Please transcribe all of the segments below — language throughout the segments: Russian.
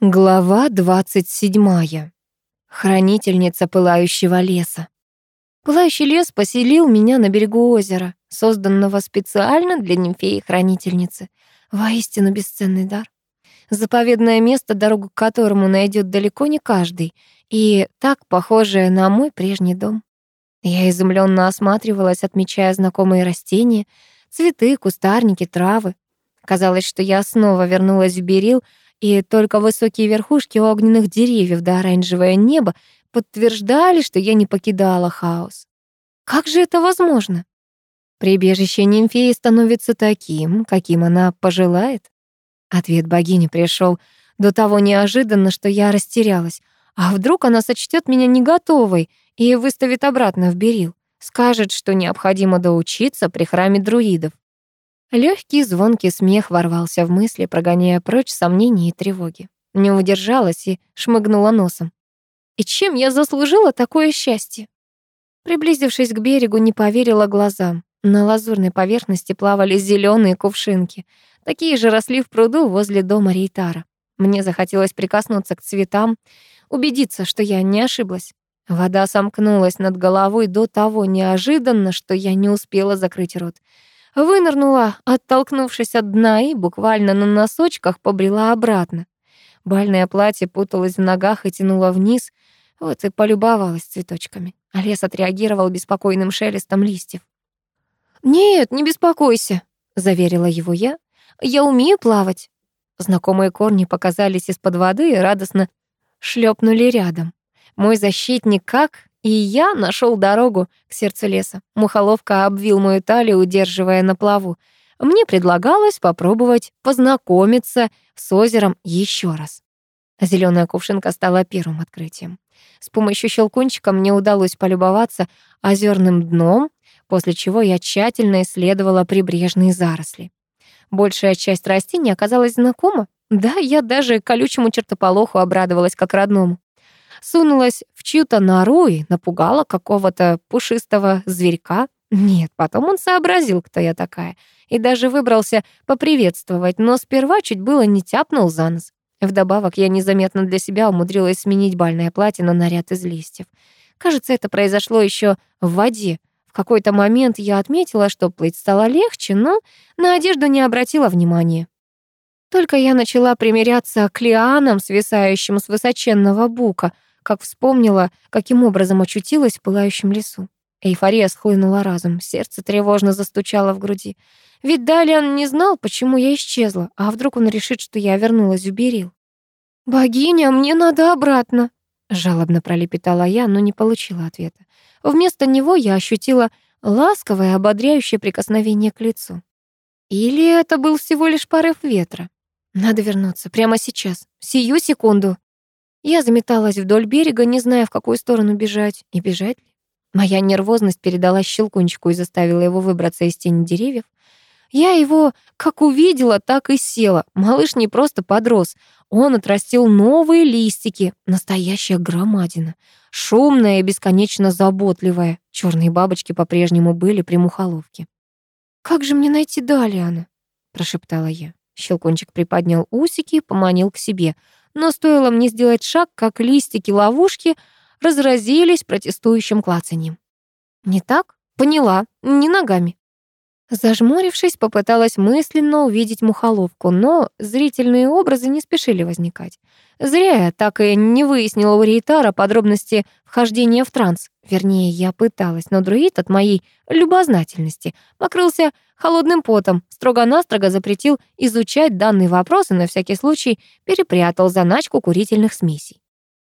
Глава 27. Хранительница пылающего леса. Пылающий лес поселил меня на берегу озера, созданного специально для нимфеи-хранительницы. Воистину бесценный дар. Заповедное место, дорогу к которому найдет далеко не каждый, и так похожее на мой прежний дом. Я изумленно осматривалась, отмечая знакомые растения, цветы, кустарники, травы. Казалось, что я снова вернулась в Берил, и только высокие верхушки огненных деревьев да оранжевое небо подтверждали, что я не покидала хаос. Как же это возможно? Прибежище нимфеи становится таким, каким она пожелает? Ответ богини пришел до того неожиданно, что я растерялась. А вдруг она сочтет меня не готовой и выставит обратно в Берил? Скажет, что необходимо доучиться при храме друидов. Легкий звонкий смех ворвался в мысли, прогоняя прочь сомнения и тревоги. Не удержалась и шмыгнула носом. И чем я заслужила такое счастье? Приблизившись к берегу, не поверила глазам. На лазурной поверхности плавали зеленые кувшинки. Такие же росли в пруду возле дома Рейтара. Мне захотелось прикоснуться к цветам, убедиться, что я не ошиблась. Вода сомкнулась над головой до того неожиданно, что я не успела закрыть рот. Вынырнула, оттолкнувшись от дна, и буквально на носочках побрела обратно. Бальное платье путалось в ногах и тянуло вниз, вот и полюбовалась цветочками. А лес отреагировал беспокойным шелестом листьев. «Нет, не беспокойся», — заверила его я. «Я умею плавать». Знакомые корни показались из-под воды и радостно шлепнули рядом. Мой защитник как и я нашел дорогу к сердцу леса. Мухоловка обвил мою талию, удерживая на плаву. Мне предлагалось попробовать познакомиться с озером еще раз. Зеленая кувшинка стала первым открытием. С помощью щелкунчика мне удалось полюбоваться озерным дном, после чего я тщательно исследовала прибрежные заросли. Большая часть растений оказалась знакома. Да, я даже колючему чертополоху обрадовалась как родному сунулась в чью-то нору и напугала какого-то пушистого зверька. Нет, потом он сообразил, кто я такая, и даже выбрался поприветствовать, но сперва чуть было не тяпнул за нос. Вдобавок я незаметно для себя умудрилась сменить бальное платье на наряд из листьев. Кажется, это произошло еще в воде. В какой-то момент я отметила, что плыть стало легче, но на одежду не обратила внимания. Только я начала примиряться к лианам, свисающим с высоченного бука — как вспомнила, каким образом очутилась в пылающем лесу. Эйфория схлынула разом, сердце тревожно застучало в груди. Ведь Далиан не знал, почему я исчезла, а вдруг он решит, что я вернулась в Берил. «Богиня, мне надо обратно», — жалобно пролепетала я, но не получила ответа. Вместо него я ощутила ласковое, ободряющее прикосновение к лицу. Или это был всего лишь порыв ветра? Надо вернуться прямо сейчас, сию секунду. Я заметалась вдоль берега, не зная, в какую сторону бежать. И бежать ли? Моя нервозность передалась щелкунчику и заставила его выбраться из тени деревьев. Я его как увидела, так и села. Малыш не просто подрос. Он отрастил новые листики. Настоящая громадина. Шумная и бесконечно заботливая. Черные бабочки по-прежнему были при мухоловке. «Как же мне найти Далиана?» — прошептала я. Щелкунчик приподнял усики и поманил к себе — но стоило мне сделать шаг, как листики ловушки разразились протестующим клацаньем. «Не так? Поняла. Не ногами». Зажмурившись, попыталась мысленно увидеть мухоловку, но зрительные образы не спешили возникать. Зря я так и не выяснила у Рейтара подробности вхождения в транс. Вернее, я пыталась, но друид от моей любознательности покрылся холодным потом, строго-настрого запретил изучать данный вопрос и на всякий случай перепрятал заначку курительных смесей.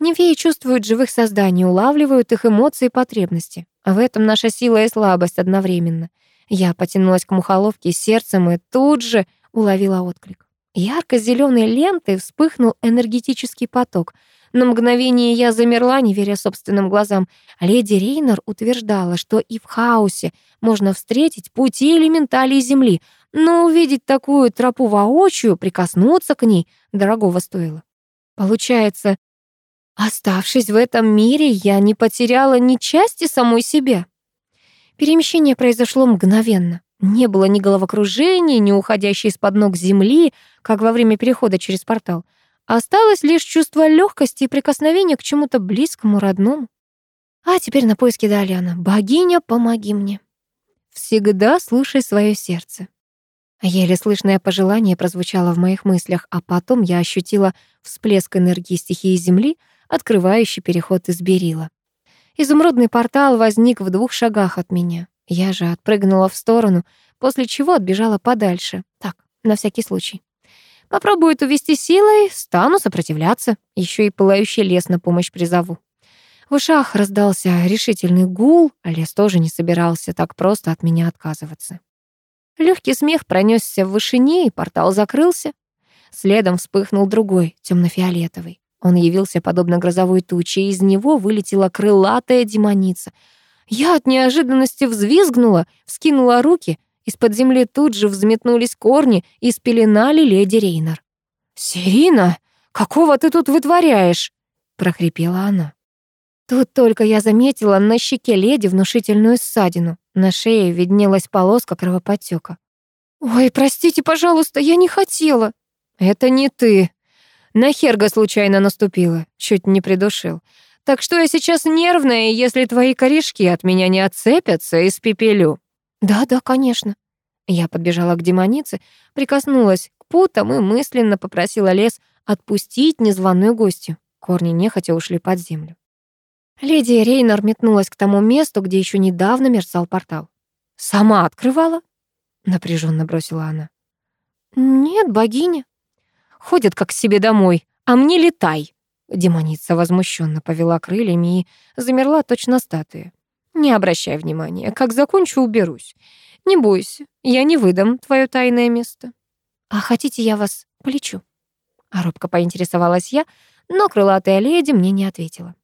Нимфеи чувствуют живых созданий, улавливают их эмоции и потребности. В этом наша сила и слабость одновременно — я потянулась к мухоловке сердцем и тут же уловила отклик. ярко зеленой лентой вспыхнул энергетический поток. На мгновение я замерла, не веря собственным глазам. Леди Рейнер утверждала, что и в хаосе можно встретить пути элементалей Земли, но увидеть такую тропу воочию, прикоснуться к ней, дорогого стоило. Получается, оставшись в этом мире, я не потеряла ни части самой себя. Перемещение произошло мгновенно. Не было ни головокружения, ни уходящей из-под ног земли, как во время перехода через портал. Осталось лишь чувство легкости и прикосновения к чему-то близкому, родному. А теперь на поиски Далиана. Богиня, помоги мне. Всегда слушай свое сердце. Еле слышное пожелание прозвучало в моих мыслях, а потом я ощутила всплеск энергии стихии Земли, открывающий переход из Берила. Изумрудный портал возник в двух шагах от меня. Я же отпрыгнула в сторону, после чего отбежала подальше. Так, на всякий случай. Попробует увести силой, стану сопротивляться. Еще и пылающий лес на помощь призову. В ушах раздался решительный гул, а лес тоже не собирался так просто от меня отказываться. Легкий смех пронесся в вышине, и портал закрылся. Следом вспыхнул другой, темно-фиолетовый. Он явился подобно грозовой туче, и из него вылетела крылатая демоница. Я от неожиданности взвизгнула, вскинула руки. Из-под земли тут же взметнулись корни и спеленали леди Рейнер. «Сирина, какого ты тут вытворяешь?» — прохрипела она. Тут только я заметила на щеке леди внушительную ссадину. На шее виднелась полоска кровоподтёка. «Ой, простите, пожалуйста, я не хотела». «Это не ты. На Херга случайно наступила, чуть не придушил. Так что я сейчас нервная, если твои корешки от меня не отцепятся, испепелю». «Да-да, конечно». Я подбежала к демонице, прикоснулась к путам и мысленно попросила лес отпустить незваную гостью. Корни нехотя ушли под землю. Леди Рейнер метнулась к тому месту, где еще недавно мерцал портал. «Сама открывала?» — напряженно бросила она. «Нет, богиня». «Ходит как к себе домой, а мне летай!» Демоница возмущенно повела крыльями и замерла точно статуя. «Не обращай внимания, как закончу, уберусь. Не бойся, я не выдам твое тайное место». «А хотите, я вас полечу?» А робко поинтересовалась я, но крылатая леди мне не ответила.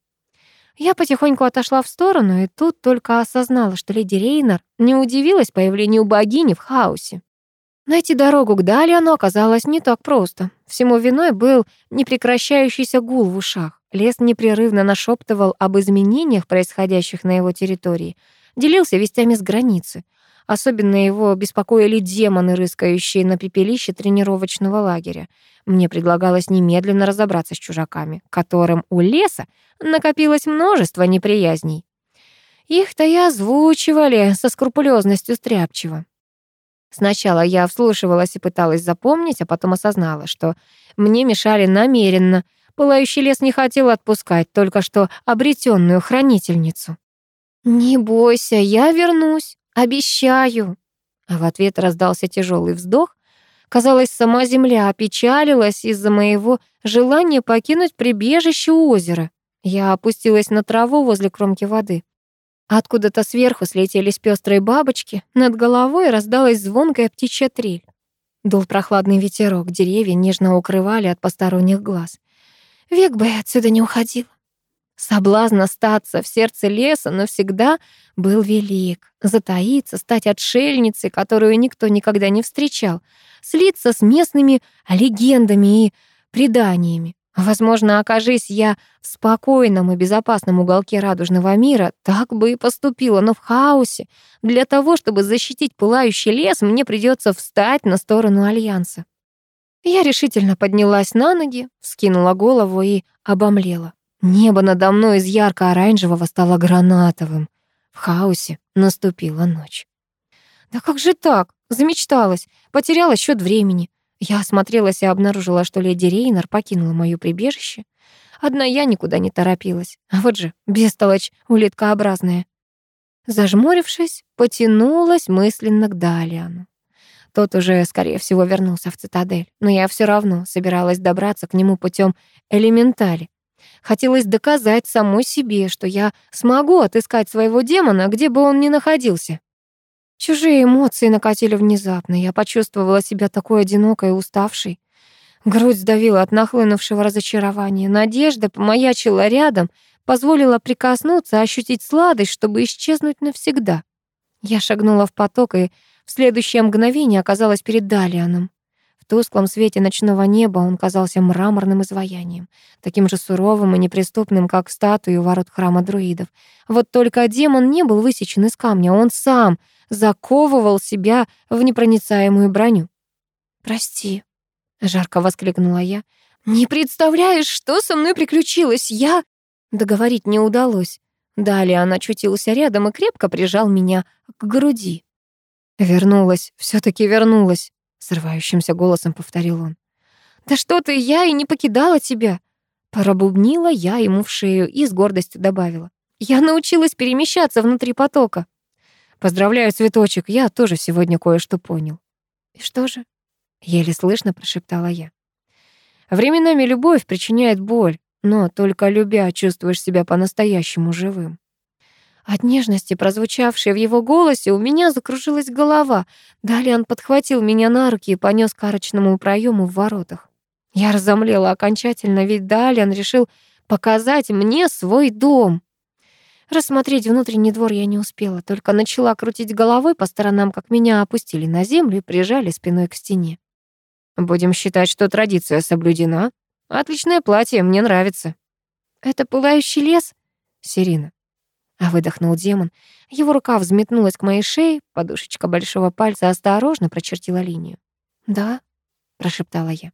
Я потихоньку отошла в сторону, и тут только осознала, что леди Рейнер не удивилась появлению богини в хаосе. Найти дорогу к Далиану оказалось не так просто. Всему виной был непрекращающийся гул в ушах. Лес непрерывно нашептывал об изменениях, происходящих на его территории, делился вестями с границы. Особенно его беспокоили демоны, рыскающие на пепелище тренировочного лагеря. Мне предлагалось немедленно разобраться с чужаками, которым у леса накопилось множество неприязней. Их-то и озвучивали со скрупулезностью стряпчиво. Сначала я вслушивалась и пыталась запомнить, а потом осознала, что мне мешали намеренно. Пылающий лес не хотел отпускать только что обретенную хранительницу. «Не бойся, я вернусь», Обещаю. А в ответ раздался тяжелый вздох. Казалось, сама земля опечалилась из-за моего желания покинуть прибежище озера. Я опустилась на траву возле кромки воды. Откуда-то сверху слетелись пестрые бабочки, над головой раздалась звонкая птичья трель. Дул прохладный ветерок, деревья нежно укрывали от посторонних глаз. Век бы я отсюда не уходила. Соблазн остаться в сердце леса навсегда был велик. Затаиться, стать отшельницей, которую никто никогда не встречал, слиться с местными легендами и преданиями. Возможно, окажись я в спокойном и безопасном уголке радужного мира, так бы и поступила, но в хаосе. Для того, чтобы защитить пылающий лес, мне придется встать на сторону Альянса. Я решительно поднялась на ноги, вскинула голову и обомлела. Небо надо мной из ярко-оранжевого стало гранатовым. В хаосе наступила ночь. Да как же так? Замечталась, потеряла счет времени. Я осмотрелась и обнаружила, что леди Рейнер покинула моё прибежище. Одна я никуда не торопилась. А вот же, бестолочь, улиткообразная. Зажмурившись, потянулась мысленно к Далиану. Тот уже, скорее всего, вернулся в цитадель, но я все равно собиралась добраться к нему путем элементали. Хотелось доказать самой себе, что я смогу отыскать своего демона, где бы он ни находился. Чужие эмоции накатили внезапно. Я почувствовала себя такой одинокой и уставшей. Грудь сдавила от нахлынувшего разочарования. Надежда помаячила рядом, позволила прикоснуться, ощутить сладость, чтобы исчезнуть навсегда. Я шагнула в поток и в следующее мгновение оказалась перед Далианом. В тусклом свете ночного неба он казался мраморным изваянием, таким же суровым и неприступным, как статуи у ворот храма друидов. Вот только демон не был высечен из камня, он сам заковывал себя в непроницаемую броню. «Прости», — жарко воскликнула я. «Не представляешь, что со мной приключилось! Я...» Договорить не удалось. Далее он очутился рядом и крепко прижал меня к груди. «Вернулась, все таки вернулась», — срывающимся голосом повторил он. «Да что ты, я и не покидала тебя!» Пробубнила я ему в шею и с гордостью добавила. «Я научилась перемещаться внутри потока». «Поздравляю, цветочек, я тоже сегодня кое-что понял». «И что же?» — еле слышно прошептала я. «Временами любовь причиняет боль, но только любя чувствуешь себя по-настоящему живым». От нежности, прозвучавшей в его голосе, у меня закружилась голова. Далее он подхватил меня на руки и понес к арочному проему в воротах. Я разомлела окончательно, ведь Далиан решил показать мне свой дом. Рассмотреть внутренний двор я не успела, только начала крутить головой по сторонам, как меня опустили на землю и прижали спиной к стене. «Будем считать, что традиция соблюдена. Отличное платье, мне нравится». «Это пылающий лес?» «Сирина, выдохнул демон. Его рука взметнулась к моей шее, подушечка большого пальца осторожно прочертила линию. «Да», — прошептала я.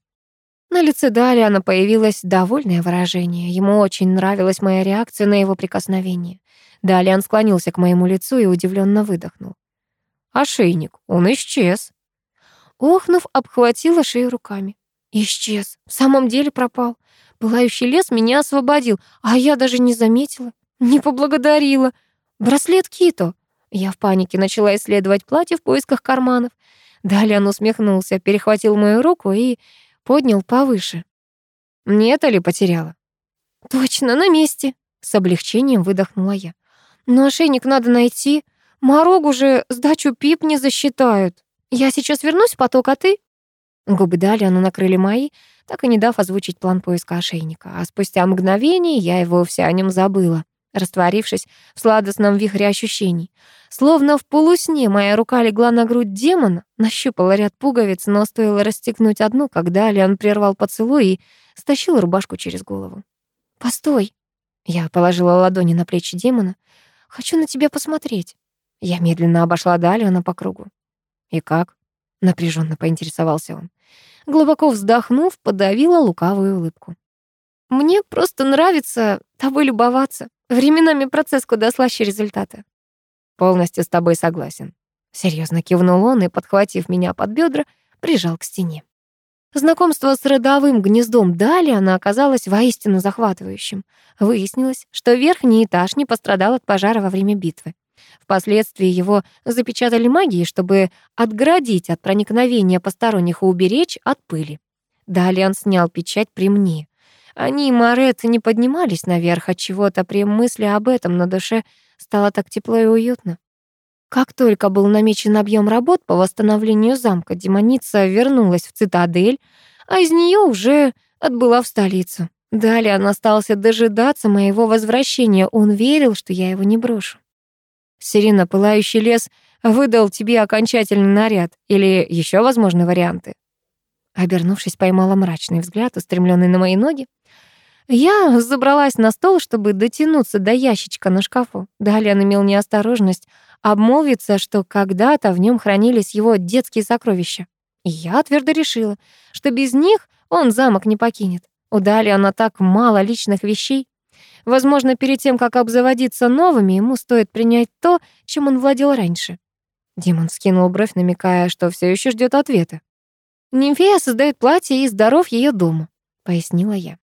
На лице Далиана появилось довольное выражение. Ему очень нравилась моя реакция на его прикосновение. Далиан склонился к моему лицу и удивленно выдохнул. «Ошейник, он исчез». Охнув, обхватила шею руками. «Исчез. В самом деле пропал. Пылающий лес меня освободил, а я даже не заметила. Не поблагодарила. Браслет Кито. Я в панике начала исследовать платье в поисках карманов. Далее усмехнулся, перехватил мою руку и поднял повыше. Не это ли потеряла? Точно, на месте. С облегчением выдохнула я. Но ошейник надо найти. Морогу же сдачу пип не засчитают. Я сейчас вернусь в поток, а ты? Губы Далиана накрыли мои, так и не дав озвучить план поиска ошейника. А спустя мгновение я и вовсе о нем забыла растворившись в сладостном вихре ощущений. Словно в полусне моя рука легла на грудь демона, нащупала ряд пуговиц, но стоило расстегнуть одну, когда Лиан прервал поцелуй и стащил рубашку через голову. «Постой!» Я положила ладони на плечи демона. «Хочу на тебя посмотреть». Я медленно обошла Далиана по кругу. «И как?» — напряженно поинтересовался он. Глубоко вздохнув, подавила лукавую улыбку. «Мне просто нравится тобой любоваться. Временами процесс куда слаще результата. Полностью с тобой согласен. Серьезно кивнул он и, подхватив меня под бедра, прижал к стене. Знакомство с родовым гнездом Дали она оказалась воистину захватывающим. Выяснилось, что верхний этаж не пострадал от пожара во время битвы. Впоследствии его запечатали магией, чтобы отградить от проникновения посторонних и уберечь от пыли. Далее он снял печать при мне. Они и Марет не поднимались наверх от чего-то при мысли об этом на душе стало так тепло и уютно. Как только был намечен объем работ по восстановлению замка, демоница вернулась в цитадель, а из нее уже отбыла в столицу. Далее он остался дожидаться моего возвращения. Он верил, что я его не брошу. Сирена, пылающий лес, выдал тебе окончательный наряд или еще возможны варианты. Обернувшись, поймала мрачный взгляд, устремленный на мои ноги. Я забралась на стол, чтобы дотянуться до ящичка на шкафу. Далее он имел неосторожность обмолвиться, что когда-то в нем хранились его детские сокровища. И я твердо решила, что без них он замок не покинет. У Далиана так мало личных вещей. Возможно, перед тем, как обзаводиться новыми, ему стоит принять то, чем он владел раньше. Демон скинул бровь, намекая, что все еще ждет ответа. «Нимфея создает платье и здоров ее дома», — пояснила я.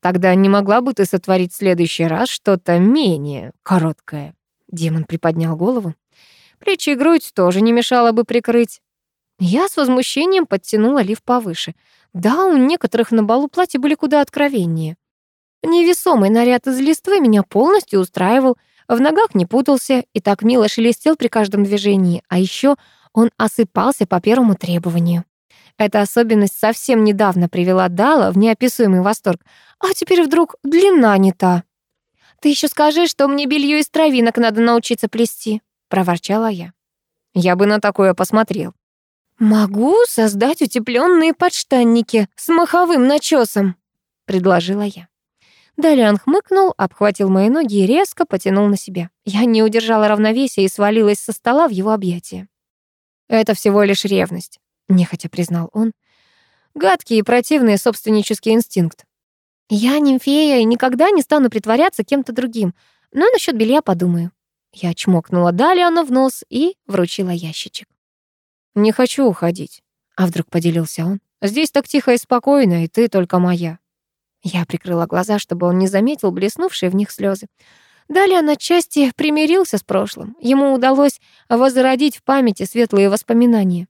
Тогда не могла бы ты сотворить в следующий раз что-то менее короткое?» Демон приподнял голову. «Плечи и грудь тоже не мешало бы прикрыть». Я с возмущением подтянула лиф повыше. Да, у некоторых на балу платья были куда откровеннее. Невесомый наряд из листвы меня полностью устраивал, в ногах не путался и так мило шелестел при каждом движении, а еще он осыпался по первому требованию. Эта особенность совсем недавно привела Дала в неописуемый восторг, а теперь вдруг длина не та. «Ты еще скажи, что мне белье из травинок надо научиться плести», — проворчала я. «Я бы на такое посмотрел». «Могу создать утепленные подштанники с маховым начесом», — предложила я. Далее он хмыкнул, обхватил мои ноги и резко потянул на себя. Я не удержала равновесия и свалилась со стола в его объятия. «Это всего лишь ревность», — нехотя признал он. Гадкий и противный собственнический инстинкт. Я нимфея и никогда не стану притворяться кем-то другим, но насчет белья подумаю. Я чмокнула Далиана в нос и вручила ящичек. «Не хочу уходить», — а вдруг поделился он. «Здесь так тихо и спокойно, и ты только моя». Я прикрыла глаза, чтобы он не заметил блеснувшие в них слезы. Далее он отчасти примирился с прошлым. Ему удалось возродить в памяти светлые воспоминания.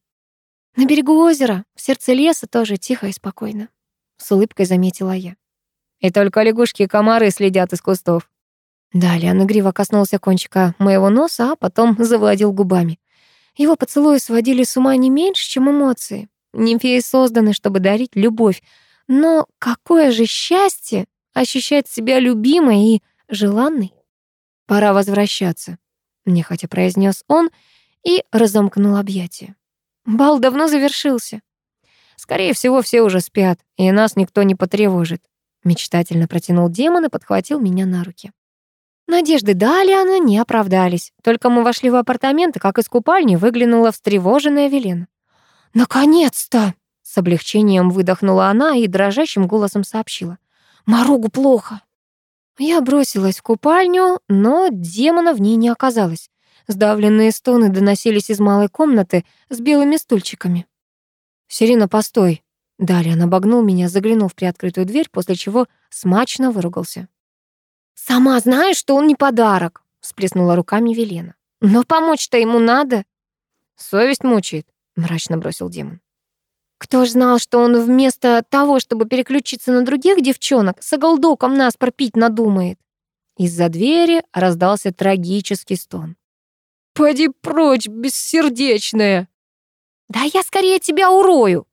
На берегу озера, в сердце леса тоже тихо и спокойно. С улыбкой заметила я. И только лягушки и комары следят из кустов. Далее он игриво коснулся кончика моего носа, а потом завладел губами. Его поцелуи сводили с ума не меньше, чем эмоции. Нимфеи созданы, чтобы дарить любовь, но какое же счастье ощущать себя любимой и желанной. Пора возвращаться, нехотя произнес он и разомкнул объятия. Бал давно завершился. Скорее всего, все уже спят, и нас никто не потревожит. Мечтательно протянул демон и подхватил меня на руки. Надежды Далиана не оправдались. Только мы вошли в апартаменты, как из купальни выглянула встревоженная Велена. «Наконец-то!» С облегчением выдохнула она и дрожащим голосом сообщила. «Маругу плохо». Я бросилась в купальню, но демона в ней не оказалось. Сдавленные стоны доносились из малой комнаты с белыми стульчиками. «Сирина, постой!» Далее он обогнул меня, заглянул в приоткрытую дверь, после чего смачно выругался. «Сама знаешь, что он не подарок», — всплеснула руками Велена. «Но помочь-то ему надо». «Совесть мучает», — мрачно бросил демон. Кто ж знал, что он вместо того, чтобы переключиться на других девчонок, с оголдоком нас пропить надумает? Из-за двери раздался трагический стон. «Поди прочь, бессердечная!» «Да я скорее тебя урою!»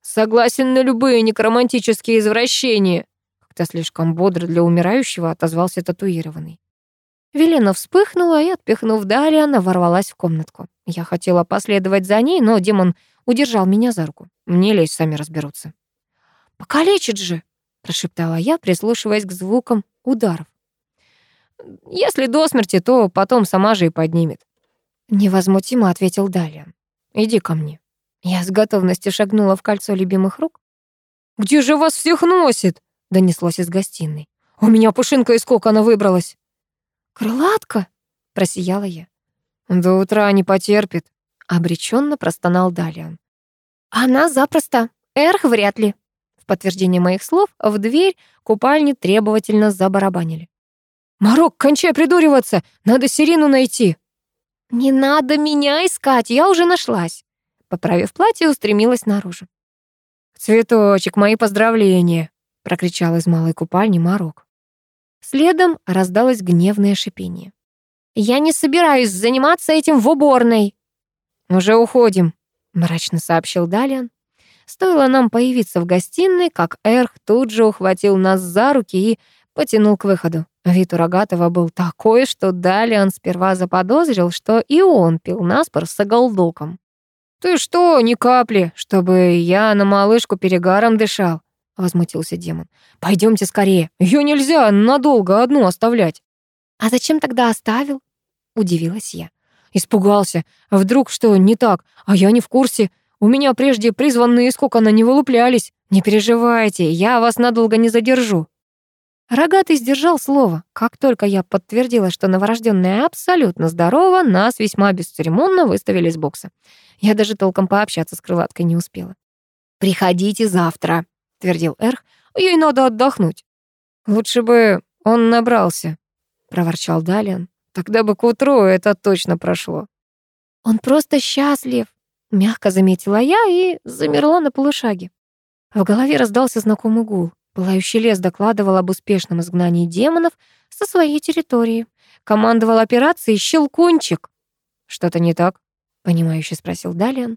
«Согласен на любые некромантические извращения!» Как-то слишком бодро для умирающего отозвался татуированный. Велена вспыхнула и, отпихнув Дариана, ворвалась в комнатку. Я хотела последовать за ней, но демон удержал меня за руку. Мне лезть, сами разберутся. «Покалечит же!» — прошептала я, прислушиваясь к звукам ударов. «Если до смерти, то потом сама же и поднимет». Невозмутимо ответил Далиан. «Иди ко мне». Я с готовностью шагнула в кольцо любимых рук. «Где же вас всех носит?» — донеслось из гостиной. «У меня пушинка из кокона выбралась». «Крылатка?» — просияла я. «До утра не потерпит», — обреченно простонал Далиан. «Она запросто. Эрх вряд ли». В подтверждение моих слов в дверь купальни требовательно забарабанили. «Марок, кончай придуриваться! Надо Сирину найти!» «Не надо меня искать, я уже нашлась!» Поправив платье, устремилась наружу. «Цветочек, мои поздравления!» — прокричал из малой купальни Марок. Следом раздалось гневное шипение. «Я не собираюсь заниматься этим в уборной!» «Уже уходим», — мрачно сообщил Далиан. Стоило нам появиться в гостиной, как Эрх тут же ухватил нас за руки и потянул к выходу. Вид у Рогатого был такой, что Далиан сперва заподозрил, что и он пил наспор с оголдоком. «Ты что, ни капли, чтобы я на малышку перегаром дышал?» — возмутился демон. Пойдемте скорее, ее нельзя надолго одну оставлять». «А зачем тогда оставил?» — удивилась я. Испугался. Вдруг что не так, а я не в курсе. У меня прежде призванные из кокона не вылуплялись. Не переживайте, я вас надолго не задержу». Рогатый сдержал слово. Как только я подтвердила, что новорожденная абсолютно здорова, нас весьма бесцеремонно выставили из бокса. Я даже толком пообщаться с крылаткой не успела. «Приходите завтра», — твердил Эрх. «Ей надо отдохнуть». «Лучше бы он набрался», — проворчал Далиан. Тогда бы к утру это точно прошло. Он просто счастлив, мягко заметила я и замерла на полушаге. В голове раздался знакомый гул. Пылающий лес докладывал об успешном изгнании демонов со своей территории. Командовал операцией Щелкунчик. «Что-то не так?» — понимающе спросил Далиан.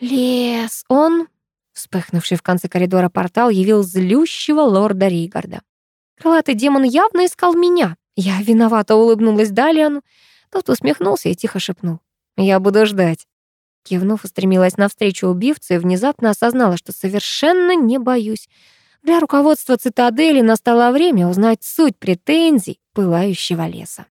«Лес, он...» Вспыхнувший в конце коридора портал явил злющего лорда Ригарда. Крылатый демон явно искал меня. Я виновато улыбнулась Далиану. Тот усмехнулся и тихо шепнул. «Я буду ждать». Кивнув, устремилась навстречу убивцу и внезапно осознала, что совершенно не боюсь. Для руководства цитадели настало время узнать суть претензий пылающего леса.